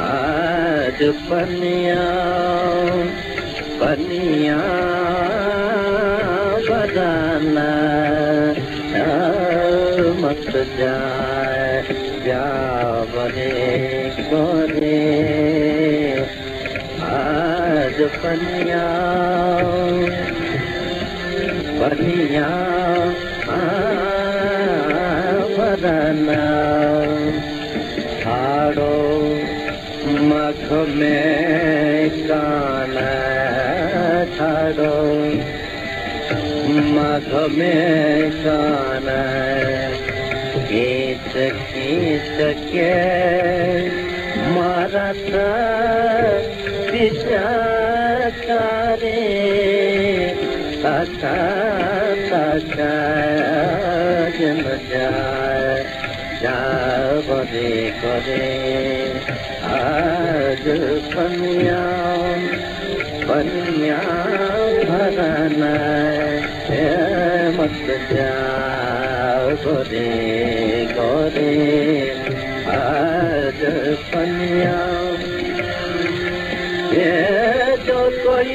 आज पनिया पनिया बदाना मत जाए जा बने गोरे आज पनिया पनिया बदाना हाड़ो मख में कान ठाड़ो मख में कान गीत गीत के मारत विचारे तथा जाए जाबरे करे गोरे आज जो कोई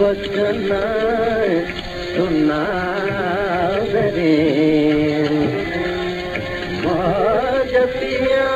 बचन सुनावे रे मौज पिया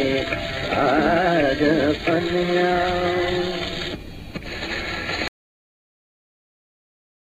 पनिया